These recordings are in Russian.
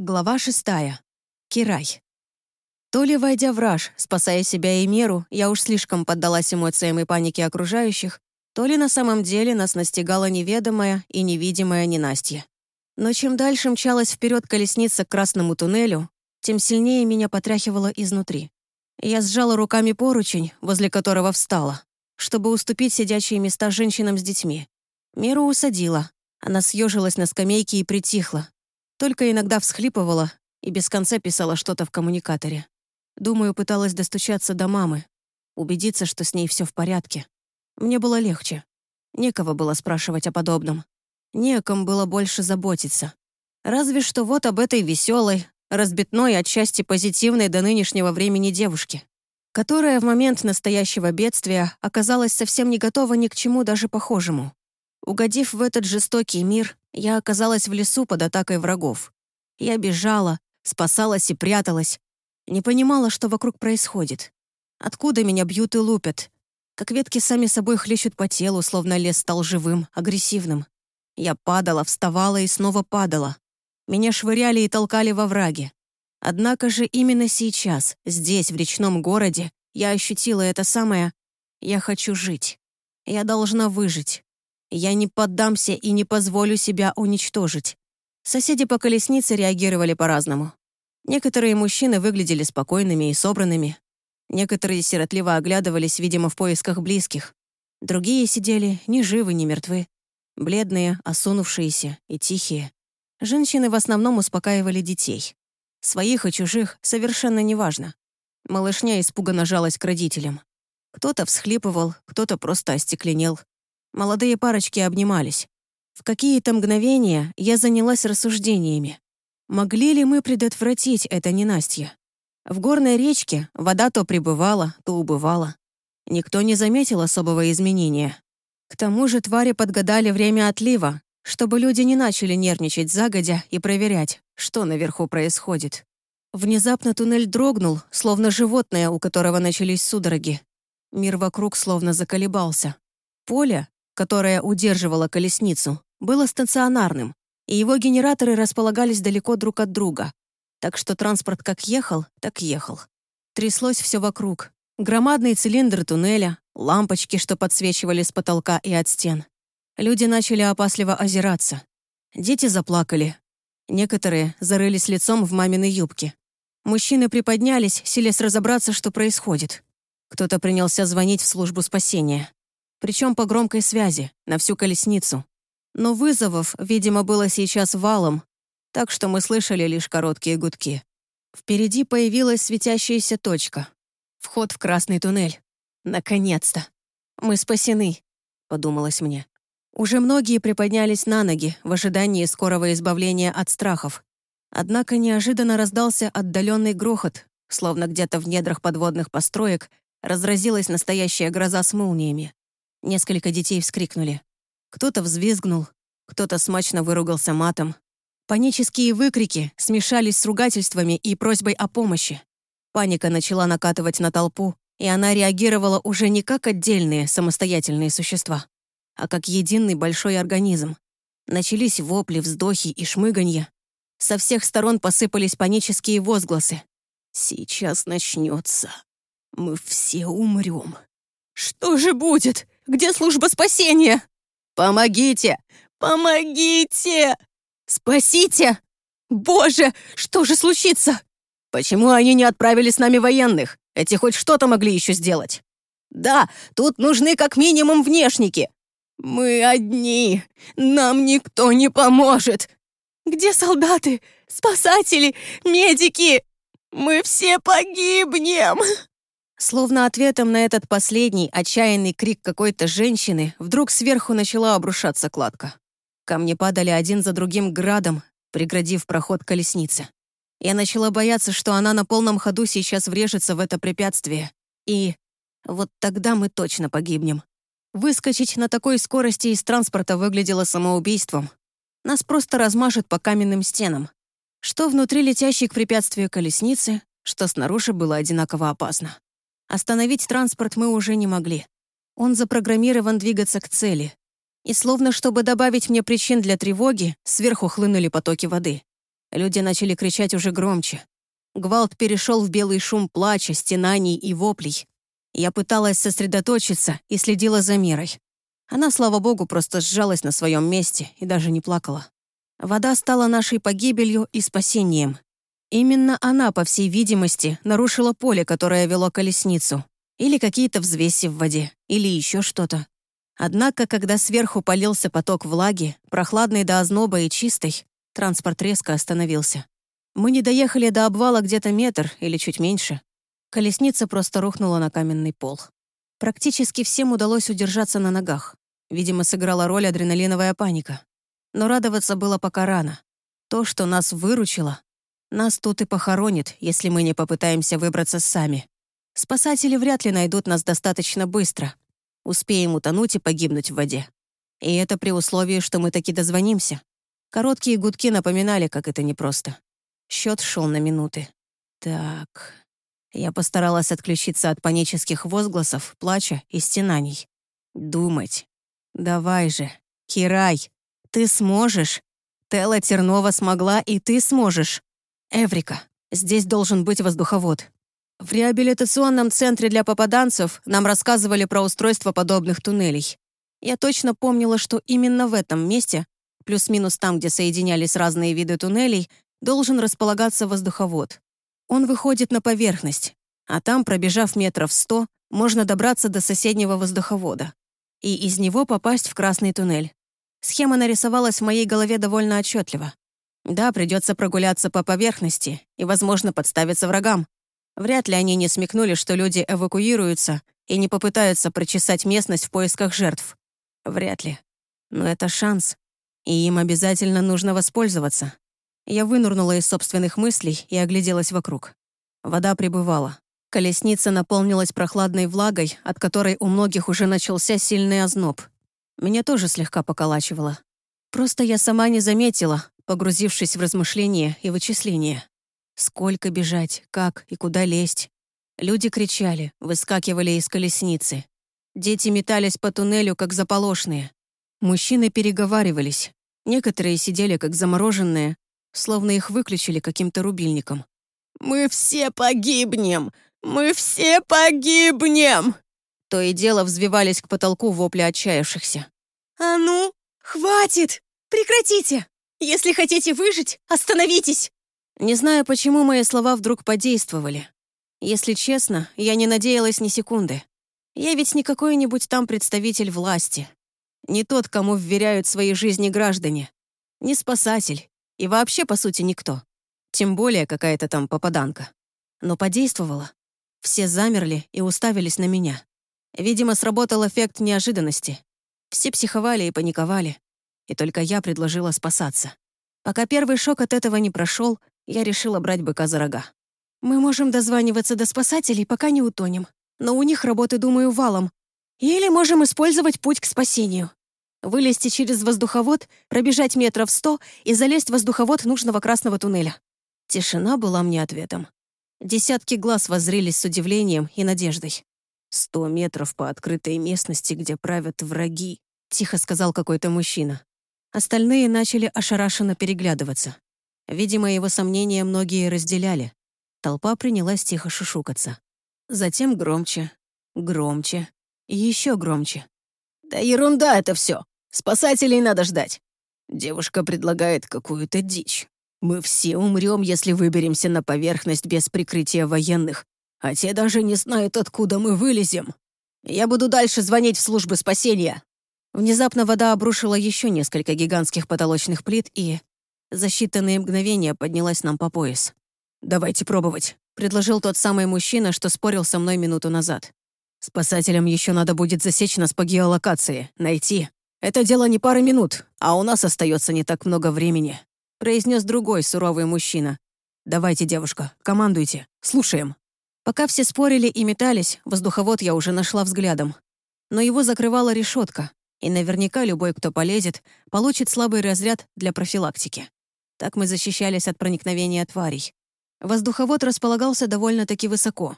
Глава шестая. Кирай. То ли войдя в раж, спасая себя и меру, я уж слишком поддалась эмоциям и панике окружающих, то ли на самом деле нас настигала неведомая и невидимая ненастье. Но чем дальше мчалась вперед колесница к красному туннелю, тем сильнее меня потряхивало изнутри. Я сжала руками поручень, возле которого встала, чтобы уступить сидячие места женщинам с детьми. Меру усадила. Она съежилась на скамейке и притихла, только иногда всхлипывала и без конца писала что-то в коммуникаторе. Думаю, пыталась достучаться до мамы, убедиться, что с ней все в порядке. Мне было легче. Некого было спрашивать о подобном. Не было больше заботиться. Разве что вот об этой веселой, разбитной, отчасти позитивной до нынешнего времени девушке, которая в момент настоящего бедствия оказалась совсем не готова ни к чему даже похожему. Угодив в этот жестокий мир, я оказалась в лесу под атакой врагов. Я бежала, спасалась и пряталась. Не понимала, что вокруг происходит. Откуда меня бьют и лупят? Как ветки сами собой хлещут по телу, словно лес стал живым, агрессивным. Я падала, вставала и снова падала. Меня швыряли и толкали во враги. Однако же именно сейчас, здесь, в речном городе, я ощутила это самое «я хочу жить». Я должна выжить. Я не поддамся и не позволю себя уничтожить. Соседи по колеснице реагировали по-разному. Некоторые мужчины выглядели спокойными и собранными. Некоторые сиротливо оглядывались, видимо, в поисках близких. Другие сидели ни живы, ни мертвы. Бледные, осунувшиеся и тихие. Женщины в основном успокаивали детей. Своих и чужих совершенно неважно. Малышня испуганно жалась к родителям. Кто-то всхлипывал, кто-то просто остекленел. Молодые парочки обнимались. В какие-то мгновения я занялась рассуждениями. Могли ли мы предотвратить это ненастье? В горной речке вода то прибывала, то убывала. Никто не заметил особого изменения. К тому же твари подгадали время отлива, чтобы люди не начали нервничать загодя и проверять, что наверху происходит. Внезапно туннель дрогнул, словно животное, у которого начались судороги. Мир вокруг словно заколебался. Поле, которое удерживало колесницу, было стационарным, и его генераторы располагались далеко друг от друга. Так что транспорт как ехал, так ехал. Тряслось все вокруг. Громадный цилиндр туннеля, лампочки, что подсвечивали с потолка и от стен. Люди начали опасливо озираться. Дети заплакали. Некоторые зарылись лицом в маминой юбке. Мужчины приподнялись, силясь разобраться, что происходит. Кто-то принялся звонить в службу спасения причем по громкой связи, на всю колесницу. Но вызовов, видимо, было сейчас валом, так что мы слышали лишь короткие гудки. Впереди появилась светящаяся точка. Вход в красный туннель. Наконец-то. Мы спасены, подумалось мне. Уже многие приподнялись на ноги в ожидании скорого избавления от страхов. Однако неожиданно раздался отдаленный грохот, словно где-то в недрах подводных построек разразилась настоящая гроза с молниями. Несколько детей вскрикнули. Кто-то взвизгнул, кто-то смачно выругался матом. Панические выкрики смешались с ругательствами и просьбой о помощи. Паника начала накатывать на толпу, и она реагировала уже не как отдельные самостоятельные существа, а как единый большой организм. Начались вопли, вздохи и шмыганья. Со всех сторон посыпались панические возгласы. «Сейчас начнется. Мы все умрем. Что же будет? Где служба спасения? Помогите! Помогите! Спасите! Боже, что же случится? Почему они не отправили с нами военных? Эти хоть что-то могли еще сделать. Да, тут нужны как минимум внешники. Мы одни. Нам никто не поможет. Где солдаты, спасатели, медики? Мы все погибнем. Словно ответом на этот последний отчаянный крик какой-то женщины, вдруг сверху начала обрушаться кладка. Камни падали один за другим градом, преградив проход колесницы. Я начала бояться, что она на полном ходу сейчас врежется в это препятствие. И вот тогда мы точно погибнем. Выскочить на такой скорости из транспорта выглядело самоубийством. Нас просто размажет по каменным стенам. Что внутри летящей к препятствию колесницы, что снаружи было одинаково опасно. Остановить транспорт мы уже не могли. Он запрограммирован двигаться к цели. И словно чтобы добавить мне причин для тревоги, сверху хлынули потоки воды. Люди начали кричать уже громче. Гвалт перешел в белый шум плача, стенаний и воплей. Я пыталась сосредоточиться и следила за Мирой. Она, слава богу, просто сжалась на своем месте и даже не плакала. Вода стала нашей погибелью и спасением. Именно она, по всей видимости, нарушила поле, которое вело колесницу. Или какие-то взвеси в воде, или еще что-то. Однако, когда сверху полился поток влаги, прохладный до озноба и чистой, транспорт резко остановился. Мы не доехали до обвала где-то метр или чуть меньше. Колесница просто рухнула на каменный пол. Практически всем удалось удержаться на ногах. Видимо, сыграла роль адреналиновая паника. Но радоваться было пока рано. То, что нас выручило, нас тут и похоронит, если мы не попытаемся выбраться сами. Спасатели вряд ли найдут нас достаточно быстро. Успеем утонуть и погибнуть в воде. И это при условии, что мы таки дозвонимся. Короткие гудки напоминали, как это непросто. Счет шел на минуты. Так. Я постаралась отключиться от панических возгласов, плача и стенаний. Думать. Давай же, Кирай, ты сможешь. Тела Тернова смогла, и ты сможешь. Эврика, здесь должен быть воздуховод. В реабилитационном центре для попаданцев нам рассказывали про устройство подобных туннелей. Я точно помнила, что именно в этом месте, плюс-минус там, где соединялись разные виды туннелей, должен располагаться воздуховод. Он выходит на поверхность, а там, пробежав метров сто, можно добраться до соседнего воздуховода и из него попасть в красный туннель. Схема нарисовалась в моей голове довольно отчетливо. Да, придется прогуляться по поверхности и, возможно, подставиться врагам. Вряд ли они не смекнули, что люди эвакуируются и не попытаются прочесать местность в поисках жертв. Вряд ли. Но это шанс, и им обязательно нужно воспользоваться. Я вынурнула из собственных мыслей и огляделась вокруг. Вода прибывала. Колесница наполнилась прохладной влагой, от которой у многих уже начался сильный озноб. Меня тоже слегка поколачивало. Просто я сама не заметила, погрузившись в размышления и вычисления. Сколько бежать, как и куда лезть. Люди кричали, выскакивали из колесницы. Дети метались по туннелю, как заполошные. Мужчины переговаривались. Некоторые сидели, как замороженные, словно их выключили каким-то рубильником. «Мы все погибнем! Мы все погибнем!» То и дело взвивались к потолку вопли отчаявшихся. «А ну, хватит! Прекратите! Если хотите выжить, остановитесь!» Не знаю, почему мои слова вдруг подействовали. Если честно, я не надеялась ни секунды. Я ведь не какой-нибудь там представитель власти. Не тот, кому вверяют свои жизни граждане. Не спасатель, и вообще, по сути, никто. Тем более какая-то там попаданка. Но подействовала. Все замерли и уставились на меня. Видимо, сработал эффект неожиданности. Все психовали и паниковали. И только я предложила спасаться. Пока первый шок от этого не прошел, я решила брать быка за рога. Мы можем дозваниваться до спасателей, пока не утонем. Но у них работы, думаю, валом. Или можем использовать путь к спасению. Вылезти через воздуховод, пробежать метров сто и залезть в воздуховод нужного красного туннеля. Тишина была мне ответом. Десятки глаз воззрелись с удивлением и надеждой. «Сто метров по открытой местности, где правят враги», — тихо сказал какой-то мужчина. Остальные начали ошарашенно переглядываться. Видимо, его сомнения многие разделяли. Толпа принялась тихо шушукаться. Затем громче, громче еще громче. «Да ерунда это все. Спасателей надо ждать. Девушка предлагает какую-то дичь. Мы все умрем, если выберемся на поверхность без прикрытия военных, а те даже не знают, откуда мы вылезем. Я буду дальше звонить в службы спасения». Внезапно вода обрушила еще несколько гигантских потолочных плит и за считанные мгновения поднялась нам по пояс. «Давайте пробовать», — предложил тот самый мужчина, что спорил со мной минуту назад. Спасателям еще надо будет засечь нас по геолокации, найти. Это дело не пары минут, а у нас остается не так много времени», — произнес другой суровый мужчина. «Давайте, девушка, командуйте, слушаем». Пока все спорили и метались, воздуховод я уже нашла взглядом. Но его закрывала решетка, и наверняка любой, кто полезет, получит слабый разряд для профилактики. Так мы защищались от проникновения тварей. Воздуховод располагался довольно-таки высоко,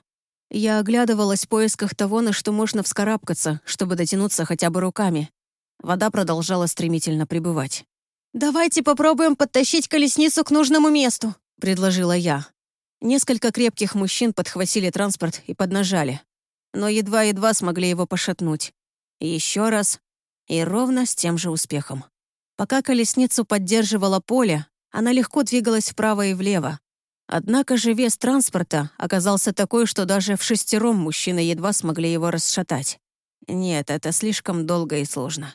я оглядывалась в поисках того, на что можно вскарабкаться, чтобы дотянуться хотя бы руками. Вода продолжала стремительно прибывать. «Давайте попробуем подтащить колесницу к нужному месту», — предложила я. Несколько крепких мужчин подхватили транспорт и поднажали, но едва-едва смогли его пошатнуть. Еще раз, и ровно с тем же успехом. Пока колесницу поддерживало поле, она легко двигалась вправо и влево. Однако же вес транспорта оказался такой, что даже в шестером мужчины едва смогли его расшатать. Нет, это слишком долго и сложно.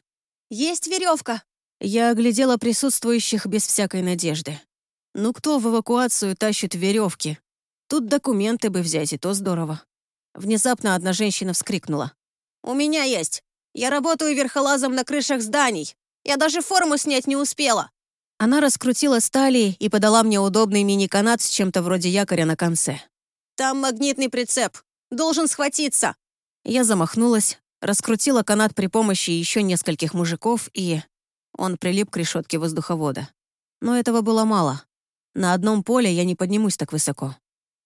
«Есть веревка!» Я оглядела присутствующих без всякой надежды. Ну кто в эвакуацию тащит веревки? Тут документы бы взять, и то здорово. Внезапно одна женщина вскрикнула. «У меня есть! Я работаю верхолазом на крышах зданий! Я даже форму снять не успела!» Она раскрутила стали и подала мне удобный мини-канат с чем-то вроде якоря на конце. «Там магнитный прицеп. Должен схватиться!» Я замахнулась, раскрутила канат при помощи еще нескольких мужиков и... Он прилип к решетке воздуховода. Но этого было мало. На одном поле я не поднимусь так высоко.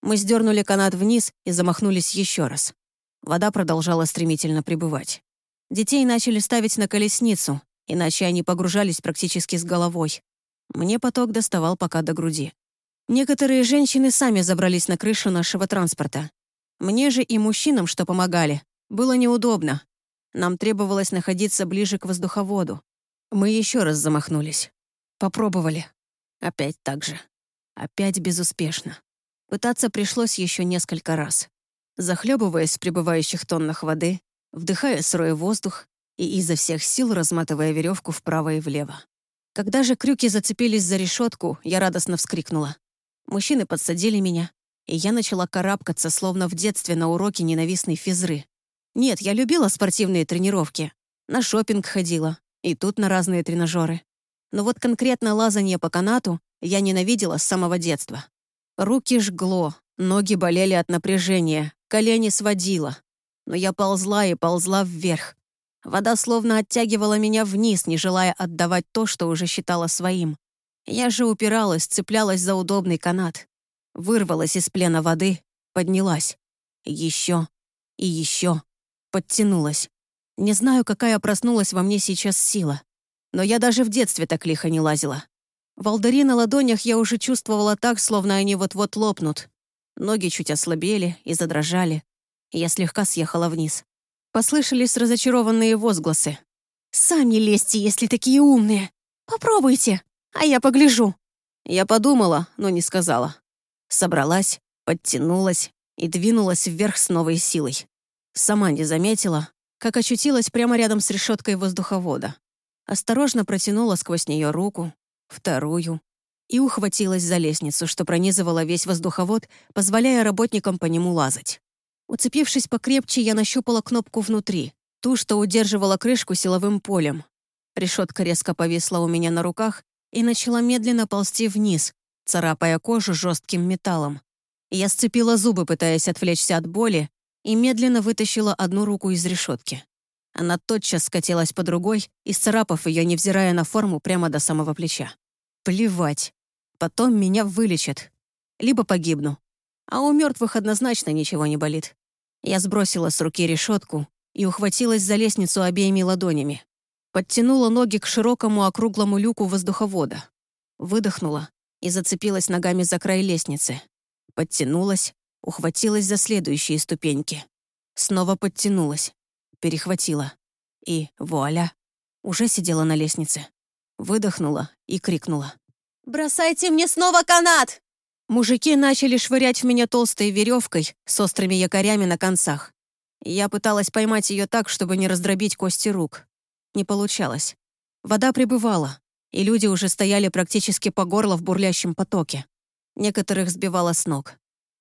Мы сдернули канат вниз и замахнулись еще раз. Вода продолжала стремительно прибывать. Детей начали ставить на колесницу, иначе они погружались практически с головой. Мне поток доставал пока до груди. Некоторые женщины сами забрались на крышу нашего транспорта. Мне же и мужчинам, что помогали, было неудобно. Нам требовалось находиться ближе к воздуховоду. Мы еще раз замахнулись. Попробовали. Опять так же. Опять безуспешно. Пытаться пришлось еще несколько раз. Захлебываясь в прибывающих тоннах воды, вдыхая сырой воздух и изо всех сил разматывая веревку вправо и влево. Когда же крюки зацепились за решетку, я радостно вскрикнула. Мужчины подсадили меня, и я начала карабкаться, словно в детстве на уроке ненавистной физры. Нет, я любила спортивные тренировки. На шопинг ходила, и тут на разные тренажеры. Но вот конкретно лазание по канату я ненавидела с самого детства. Руки жгло, ноги болели от напряжения, колени сводило. Но я ползла и ползла вверх. Вода словно оттягивала меня вниз, не желая отдавать то, что уже считала своим. Я же упиралась, цеплялась за удобный канат. Вырвалась из плена воды, поднялась. Еще и еще. Подтянулась. Не знаю, какая проснулась во мне сейчас сила. Но я даже в детстве так лихо не лазила. Волдыри на ладонях я уже чувствовала так, словно они вот-вот лопнут. Ноги чуть ослабели и задрожали. Я слегка съехала вниз. Послышались разочарованные возгласы. «Сами лезьте, если такие умные! Попробуйте, а я погляжу!» Я подумала, но не сказала. Собралась, подтянулась и двинулась вверх с новой силой. Сама не заметила, как очутилась прямо рядом с решеткой воздуховода. Осторожно протянула сквозь нее руку, вторую, и ухватилась за лестницу, что пронизывала весь воздуховод, позволяя работникам по нему лазать. Уцепившись покрепче, я нащупала кнопку внутри, ту, что удерживала крышку силовым полем. Решетка резко повисла у меня на руках и начала медленно ползти вниз, царапая кожу жестким металлом. Я сцепила зубы, пытаясь отвлечься от боли, и медленно вытащила одну руку из решетки. Она тотчас скатилась по другой, исцарапав ее, невзирая на форму, прямо до самого плеча. Плевать. Потом меня вылечат. Либо погибну. А у мертвых однозначно ничего не болит. Я сбросила с руки решетку и ухватилась за лестницу обеими ладонями. Подтянула ноги к широкому округлому люку воздуховода. Выдохнула и зацепилась ногами за край лестницы. Подтянулась, ухватилась за следующие ступеньки. Снова подтянулась перехватила. И вуаля, уже сидела на лестнице. Выдохнула и крикнула. «Бросайте мне снова канат!» Мужики начали швырять в меня толстой веревкой с острыми якорями на концах. Я пыталась поймать ее так, чтобы не раздробить кости рук. Не получалось. Вода прибывала, и люди уже стояли практически по горло в бурлящем потоке. Некоторых сбивало с ног.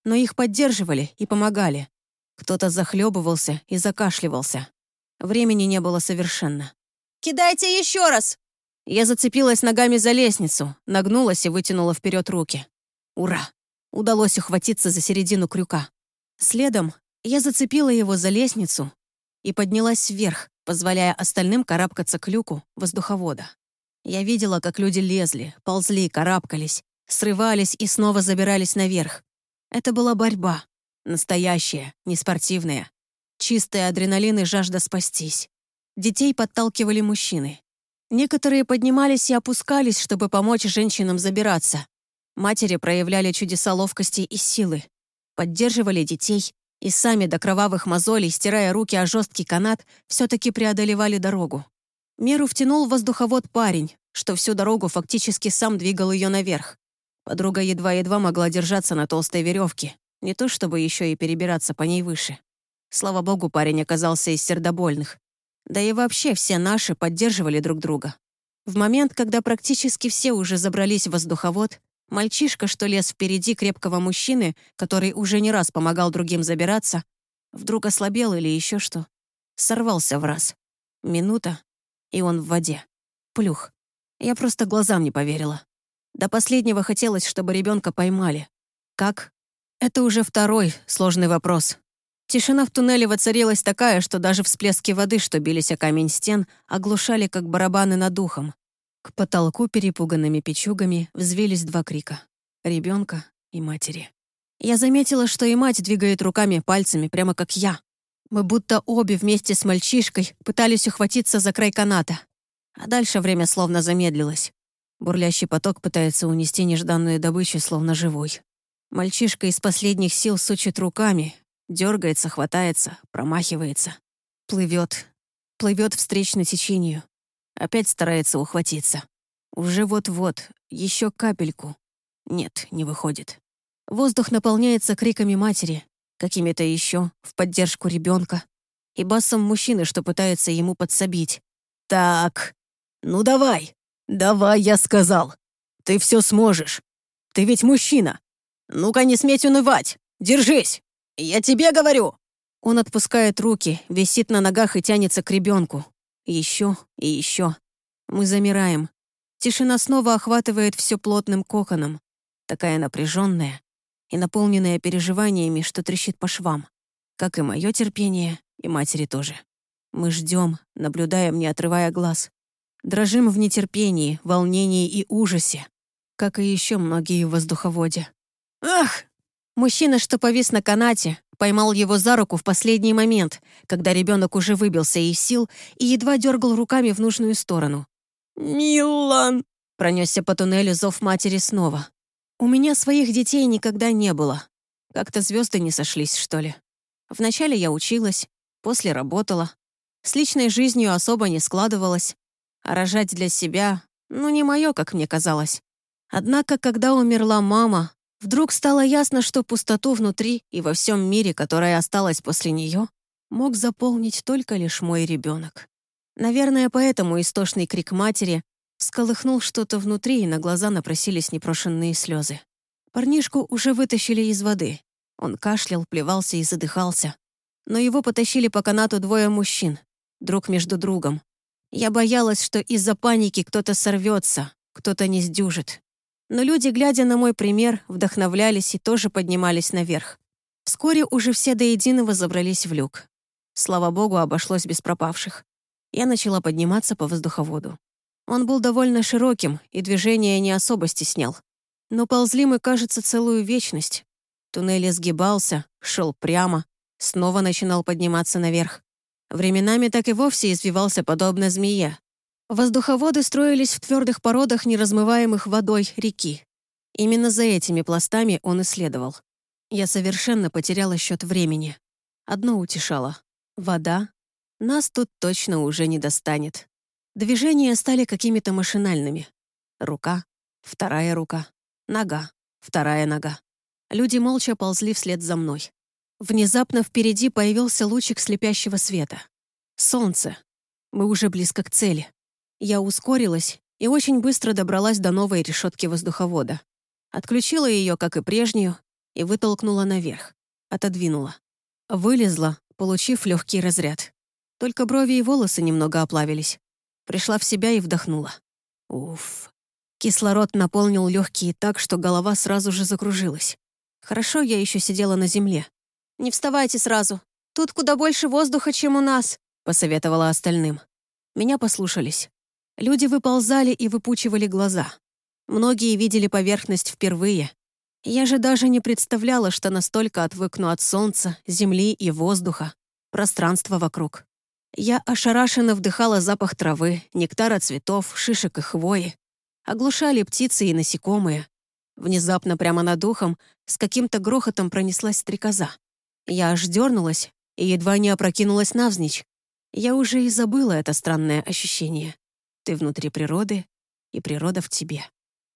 Но их поддерживали и помогали. Кто-то захлебывался и закашливался. Времени не было совершенно. «Кидайте еще раз!» Я зацепилась ногами за лестницу, нагнулась и вытянула вперед руки. Ура! Удалось ухватиться за середину крюка. Следом я зацепила его за лестницу и поднялась вверх, позволяя остальным карабкаться к люку воздуховода. Я видела, как люди лезли, ползли, карабкались, срывались и снова забирались наверх. Это была борьба, Настоящая, не спортивная. Чистый адреналин и жажда спастись. Детей подталкивали мужчины. Некоторые поднимались и опускались, чтобы помочь женщинам забираться. Матери проявляли чудеса ловкости и силы, поддерживали детей и сами до кровавых мозолей, стирая руки о жесткий канат, все-таки преодолевали дорогу. Меру втянул в воздуховод парень, что всю дорогу фактически сам двигал ее наверх. Подруга едва-едва могла держаться на толстой веревке, не то чтобы еще и перебираться по ней выше. Слава богу, парень оказался из сердобольных. Да и вообще все наши поддерживали друг друга. В момент, когда практически все уже забрались в воздуховод, мальчишка, что лез впереди крепкого мужчины, который уже не раз помогал другим забираться, вдруг ослабел или еще что. Сорвался в раз. Минута, и он в воде. Плюх. Я просто глазам не поверила. До последнего хотелось, чтобы ребенка поймали. Как? Это уже второй сложный вопрос. Тишина в туннеле воцарилась такая, что даже всплески воды, что бились о камень стен, оглушали, как барабаны над духом. К потолку перепуганными печугами взвились два крика — ребенка и матери. Я заметила, что и мать двигает руками, пальцами, прямо как я. Мы будто обе вместе с мальчишкой пытались ухватиться за край каната. А дальше время словно замедлилось. Бурлящий поток пытается унести нежданную добычу, словно живой. Мальчишка из последних сил сучит руками, Дергается, хватается, промахивается. Плывет. Плывет встречно течению. Опять старается ухватиться. Уже вот-вот, еще капельку. Нет, не выходит. Воздух наполняется криками матери, какими-то еще, в поддержку ребенка, и басом мужчины, что пытается ему подсобить. «Так, ну давай, давай, я сказал. Ты все сможешь. Ты ведь мужчина. Ну-ка не сметь унывать. Держись!» «Я тебе говорю!» Он отпускает руки, висит на ногах и тянется к ребенку. Еще и еще. Мы замираем. Тишина снова охватывает все плотным коконом. Такая напряженная и наполненная переживаниями, что трещит по швам. Как и мое терпение, и матери тоже. Мы ждем, наблюдаем, не отрывая глаз. Дрожим в нетерпении, волнении и ужасе, как и еще многие в воздуховоде. «Ах!» Мужчина, что повис на канате, поймал его за руку в последний момент, когда ребенок уже выбился из сил и едва дергал руками в нужную сторону. «Милан!» — пронесся по туннелю зов матери снова. «У меня своих детей никогда не было. Как-то звезды не сошлись, что ли. Вначале я училась, после работала. С личной жизнью особо не складывалось. А рожать для себя, ну, не мое, как мне казалось. Однако, когда умерла мама, Вдруг стало ясно, что пустоту внутри и во всем мире, которая осталась после нее, мог заполнить только лишь мой ребенок. Наверное, поэтому истошный крик матери всколыхнул что-то внутри, и на глаза напросились непрошенные слезы. Парнишку уже вытащили из воды. Он кашлял, плевался и задыхался. Но его потащили по канату двое мужчин, друг между другом. Я боялась, что из-за паники кто-то сорвется, кто-то не сдюжит. Но люди, глядя на мой пример, вдохновлялись и тоже поднимались наверх. Вскоре уже все до единого забрались в люк. Слава богу, обошлось без пропавших. Я начала подниматься по воздуховоду. Он был довольно широким, и движение не особо стеснял. Но ползли мы, кажется, целую вечность. Туннель сгибался, шел прямо, снова начинал подниматься наверх. Временами так и вовсе извивался подобно змее, Воздуховоды строились в твердых породах, неразмываемых водой реки. Именно за этими пластами он исследовал. Я совершенно потеряла счет времени. Одно утешало. Вода. Нас тут точно уже не достанет. Движения стали какими-то машинальными. Рука, вторая рука, нога, вторая нога. Люди молча ползли вслед за мной. Внезапно впереди появился лучик слепящего света. Солнце. Мы уже близко к цели. Я ускорилась и очень быстро добралась до новой решетки воздуховода. Отключила ее, как и прежнюю, и вытолкнула наверх. Отодвинула. Вылезла, получив легкий разряд. Только брови и волосы немного оплавились. Пришла в себя и вдохнула. Уф. Кислород наполнил легкие так, что голова сразу же закружилась. Хорошо, я еще сидела на земле. «Не вставайте сразу. Тут куда больше воздуха, чем у нас», — посоветовала остальным. Меня послушались. Люди выползали и выпучивали глаза. Многие видели поверхность впервые. Я же даже не представляла, что настолько отвыкну от солнца, земли и воздуха, пространства вокруг. Я ошарашенно вдыхала запах травы, нектара цветов, шишек и хвои. Оглушали птицы и насекомые. Внезапно прямо над ухом с каким-то грохотом пронеслась стрекоза. Я аж дернулась и едва не опрокинулась навзничь. Я уже и забыла это странное ощущение. Ты внутри природы, и природа в тебе.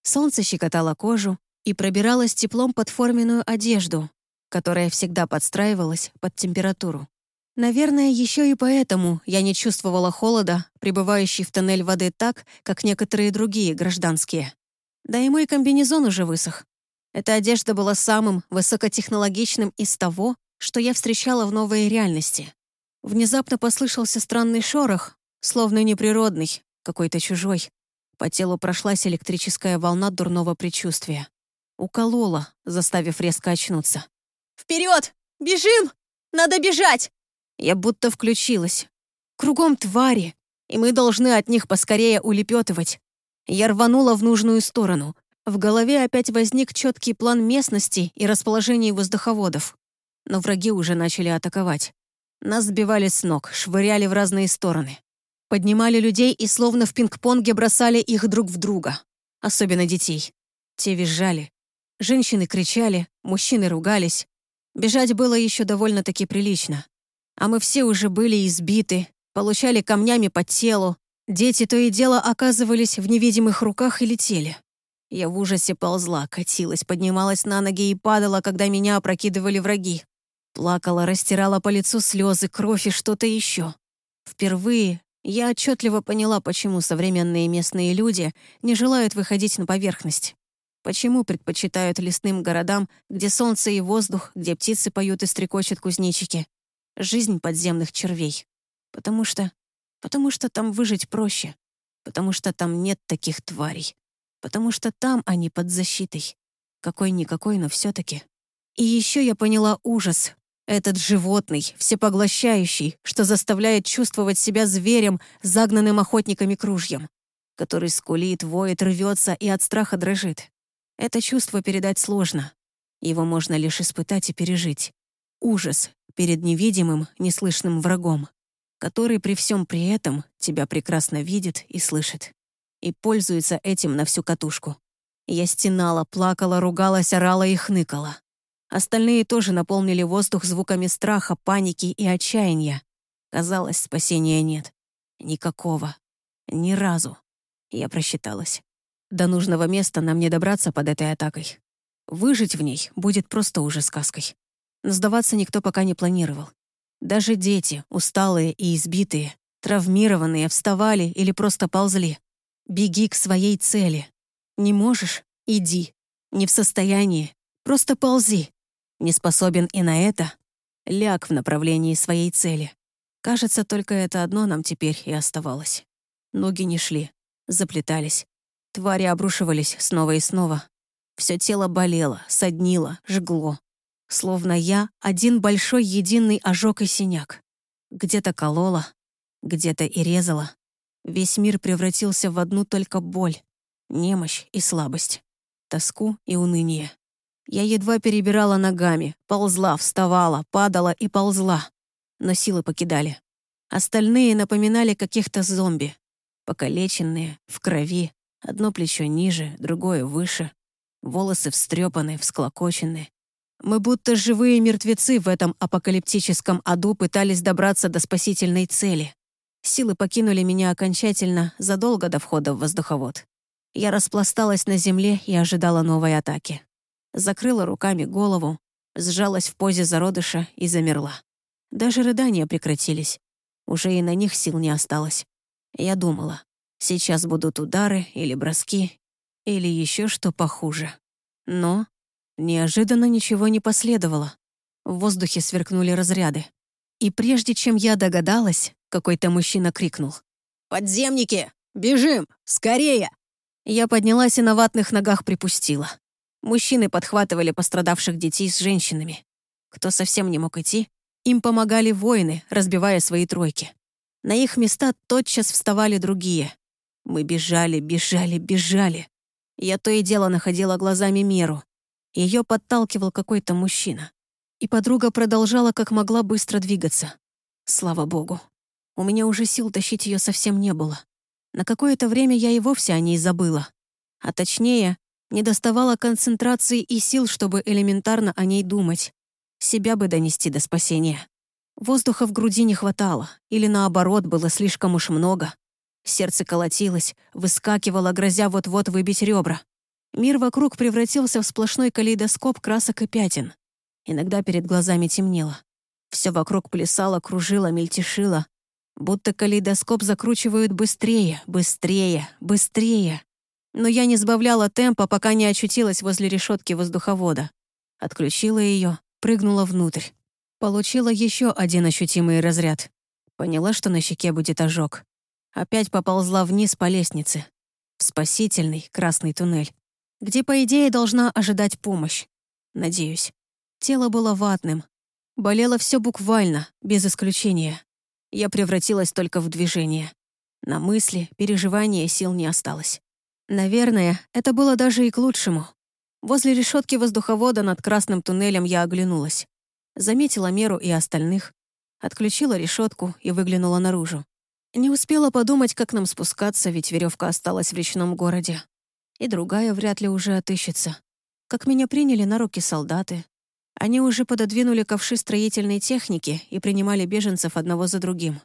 Солнце щекотало кожу и пробиралось теплом под форменную одежду, которая всегда подстраивалась под температуру. Наверное, еще и поэтому я не чувствовала холода, пребывающий в тоннель воды так, как некоторые другие гражданские. Да и мой комбинезон уже высох. Эта одежда была самым высокотехнологичным из того, что я встречала в новой реальности. Внезапно послышался странный шорох, словно неприродный, какой-то чужой. По телу прошлась электрическая волна дурного предчувствия. Уколола, заставив резко очнуться. «Вперед! Бежим! Надо бежать!» Я будто включилась. Кругом твари, и мы должны от них поскорее улепетывать. Я рванула в нужную сторону. В голове опять возник четкий план местности и расположение воздуховодов. Но враги уже начали атаковать. Нас сбивали с ног, швыряли в разные стороны. Поднимали людей и словно в пинг-понге бросали их друг в друга. Особенно детей. Те визжали. Женщины кричали, мужчины ругались. Бежать было еще довольно-таки прилично. А мы все уже были избиты, получали камнями по телу. Дети то и дело оказывались в невидимых руках и летели. Я в ужасе ползла, катилась, поднималась на ноги и падала, когда меня опрокидывали враги. Плакала, растирала по лицу слезы, кровь и что-то еще. Впервые я отчетливо поняла, почему современные местные люди не желают выходить на поверхность. Почему предпочитают лесным городам, где солнце и воздух, где птицы поют и стрекочут кузнечики, жизнь подземных червей. Потому что... Потому что там выжить проще. Потому что там нет таких тварей. Потому что там они под защитой. Какой-никакой, но все таки И еще я поняла ужас. Этот животный, всепоглощающий, что заставляет чувствовать себя зверем, загнанным охотниками кружьем, который скулит, воет, рвется и от страха дрожит. Это чувство передать сложно. Его можно лишь испытать и пережить. Ужас, перед невидимым, неслышным врагом, который при всем при этом тебя прекрасно видит и слышит. И пользуется этим на всю катушку. Я стенала, плакала, ругалась, орала и хныкала. Остальные тоже наполнили воздух звуками страха, паники и отчаяния. Казалось, спасения нет. Никакого. Ни разу. Я просчиталась. До нужного места нам не добраться под этой атакой. Выжить в ней будет просто уже сказкой. Но сдаваться никто пока не планировал. Даже дети, усталые и избитые, травмированные, вставали или просто ползли. Беги к своей цели. Не можешь — иди. Не в состоянии — просто ползи. Не способен и на это — ляг в направлении своей цели. Кажется, только это одно нам теперь и оставалось. Ноги не шли, заплетались. Твари обрушивались снова и снова. Все тело болело, соднило, жгло. Словно я — один большой единый ожог и синяк. Где-то колола, где-то и резала. Весь мир превратился в одну только боль, немощь и слабость, тоску и уныние. Я едва перебирала ногами, ползла, вставала, падала и ползла. Но силы покидали. Остальные напоминали каких-то зомби. Покалеченные, в крови, одно плечо ниже, другое выше. Волосы встрепаны, всклокочены, мы будто живые мертвецы в этом апокалиптическом аду пытались добраться до спасительной цели. Силы покинули меня окончательно задолго до входа в воздуховод. Я распласталась на земле и ожидала новой атаки. Закрыла руками голову, сжалась в позе зародыша и замерла. Даже рыдания прекратились. Уже и на них сил не осталось. Я думала, сейчас будут удары или броски, или еще что похуже. Но Неожиданно ничего не последовало. В воздухе сверкнули разряды. И прежде чем я догадалась, какой-то мужчина крикнул. «Подземники! Бежим! Скорее!» Я поднялась и на ватных ногах припустила. Мужчины подхватывали пострадавших детей с женщинами. Кто совсем не мог идти, им помогали воины, разбивая свои тройки. На их места тотчас вставали другие. Мы бежали, бежали, бежали. Я то и дело находила глазами меру, ее подталкивал какой-то мужчина. И подруга продолжала как могла быстро двигаться. Слава богу. У меня уже сил тащить ее совсем не было. На какое-то время я и вовсе о ней забыла. А точнее, не доставала концентрации и сил, чтобы элементарно о ней думать. Себя бы донести до спасения. Воздуха в груди не хватало, или наоборот, было слишком уж много. Сердце колотилось, выскакивало, грозя вот-вот выбить ребра. Мир вокруг превратился в сплошной калейдоскоп красок и пятен. Иногда перед глазами темнело. Все вокруг плясало, кружило, мельтешило. Будто калейдоскоп закручивают быстрее, быстрее, быстрее. Но я не сбавляла темпа, пока не очутилась возле решетки воздуховода. Отключила ее, прыгнула внутрь. Получила еще один ощутимый разряд. Поняла, что на щеке будет ожог. Опять поползла вниз по лестнице. В спасительный красный туннель, где, по идее, должна ожидать помощь. Надеюсь. Тело было ватным. Болело все буквально, без исключения. Я превратилась только в движение. На мысли, переживания сил не осталось. Наверное, это было даже и к лучшему. Возле решетки воздуховода над красным туннелем я оглянулась. Заметила меру и остальных. Отключила решетку и выглянула наружу. Не успела подумать, как нам спускаться, ведь веревка осталась в речном городе. И другая вряд ли уже отыщется. Как меня приняли на руки солдаты. Они уже пододвинули ковши строительной техники и принимали беженцев одного за другим.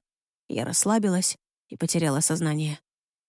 Я расслабилась и потеряла сознание.